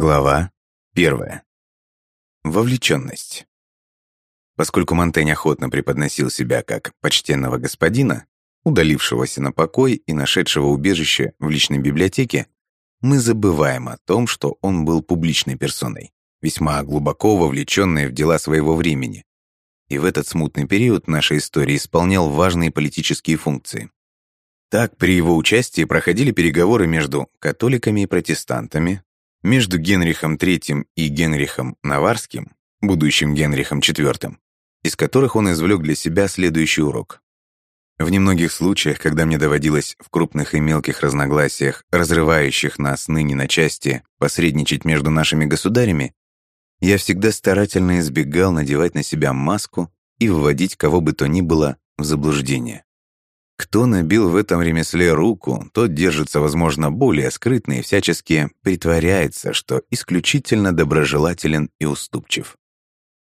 Глава первая. Вовлеченность. Поскольку Монтень охотно преподносил себя как почтенного господина, удалившегося на покой и нашедшего убежище в личной библиотеке, мы забываем о том, что он был публичной персоной, весьма глубоко вовлеченной в дела своего времени. И в этот смутный период нашей истории исполнял важные политические функции. Так, при его участии проходили переговоры между католиками и протестантами, между Генрихом III и Генрихом Наварским, будущим Генрихом IV, из которых он извлек для себя следующий урок. В немногих случаях, когда мне доводилось в крупных и мелких разногласиях, разрывающих нас ныне на части, посредничать между нашими государями, я всегда старательно избегал надевать на себя маску и вводить кого бы то ни было в заблуждение. Кто набил в этом ремесле руку, тот держится, возможно, более скрытно и всячески притворяется, что исключительно доброжелателен и уступчив.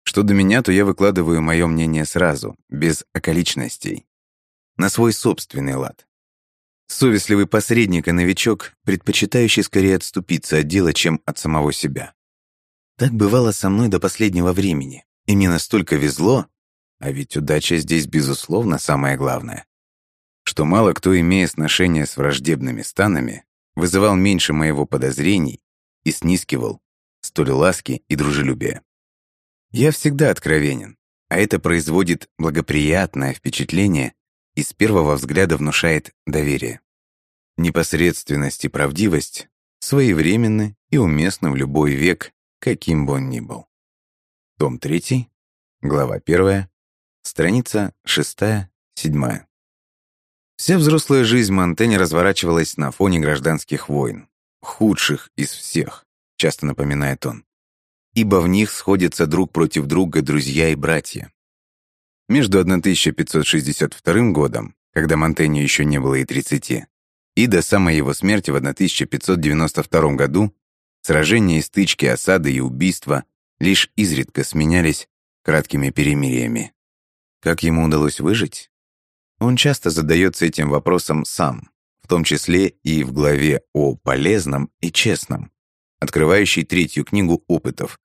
Что до меня, то я выкладываю мое мнение сразу, без околичностей, на свой собственный лад. Совестливый посредник и новичок, предпочитающий скорее отступиться от дела, чем от самого себя. Так бывало со мной до последнего времени, и мне настолько везло, а ведь удача здесь, безусловно, самое главное что мало кто, имея сношение с враждебными станами, вызывал меньше моего подозрений и снискивал столь ласки и дружелюбия. Я всегда откровенен, а это производит благоприятное впечатление и с первого взгляда внушает доверие. Непосредственность и правдивость своевременны и уместны в любой век, каким бы он ни был. Том 3, глава 1, страница 6-7. Вся взрослая жизнь Монтэня разворачивалась на фоне гражданских войн, худших из всех, часто напоминает он. Ибо в них сходятся друг против друга друзья и братья. Между 1562 годом, когда Монтенью еще не было и 30, и до самой его смерти в 1592 году сражения и стычки, осады и убийства лишь изредка сменялись краткими перемириями. Как ему удалось выжить? Он часто задается этим вопросом сам, в том числе и в главе о полезном и честном, открывающей третью книгу опытов,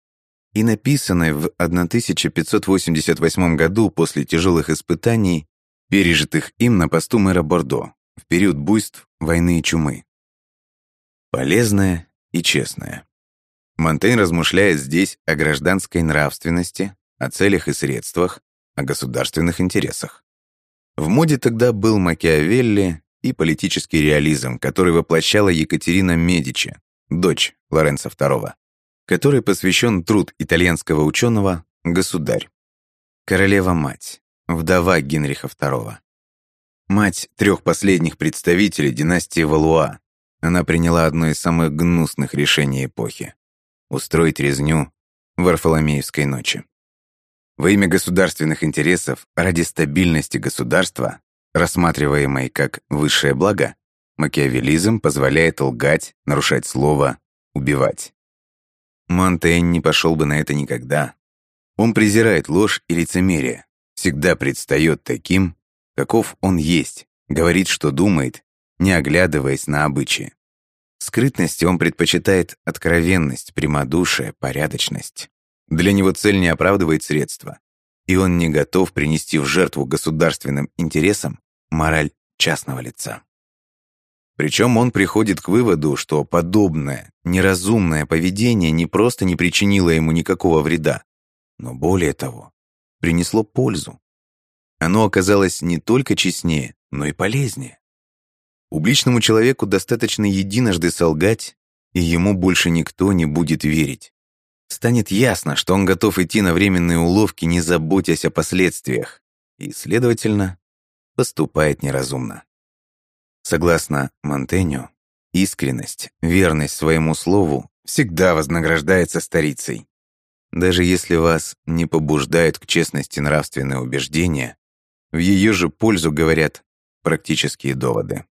и написанной в 1588 году после тяжелых испытаний, пережитых им на посту мэра Бордо в период буйств войны и чумы. Полезное и честное. Монтень размышляет здесь о гражданской нравственности, о целях и средствах, о государственных интересах. В моде тогда был Макиавелли и политический реализм, который воплощала Екатерина Медичи, дочь Лоренцо II, который посвящен труд итальянского ученого «Государь». Королева-мать, вдова Генриха II. Мать трех последних представителей династии Валуа. Она приняла одно из самых гнусных решений эпохи – устроить резню Варфоломеевской ночи. Во имя государственных интересов, ради стабильности государства, рассматриваемой как высшее благо, макиавелизм позволяет лгать, нарушать слово, убивать. Монтейн не пошел бы на это никогда. Он презирает ложь и лицемерие, всегда предстает таким, каков он есть, говорит, что думает, не оглядываясь на обычаи. Скрытности он предпочитает откровенность, прямодушие, порядочность. Для него цель не оправдывает средства, и он не готов принести в жертву государственным интересам мораль частного лица. Причем он приходит к выводу, что подобное неразумное поведение не просто не причинило ему никакого вреда, но более того, принесло пользу. Оно оказалось не только честнее, но и полезнее. Публичному человеку достаточно единожды солгать, и ему больше никто не будет верить станет ясно, что он готов идти на временные уловки, не заботясь о последствиях, и, следовательно, поступает неразумно. Согласно Монтеню, искренность, верность своему слову всегда вознаграждается старицей. Даже если вас не побуждают к честности нравственные убеждения, в ее же пользу говорят практические доводы.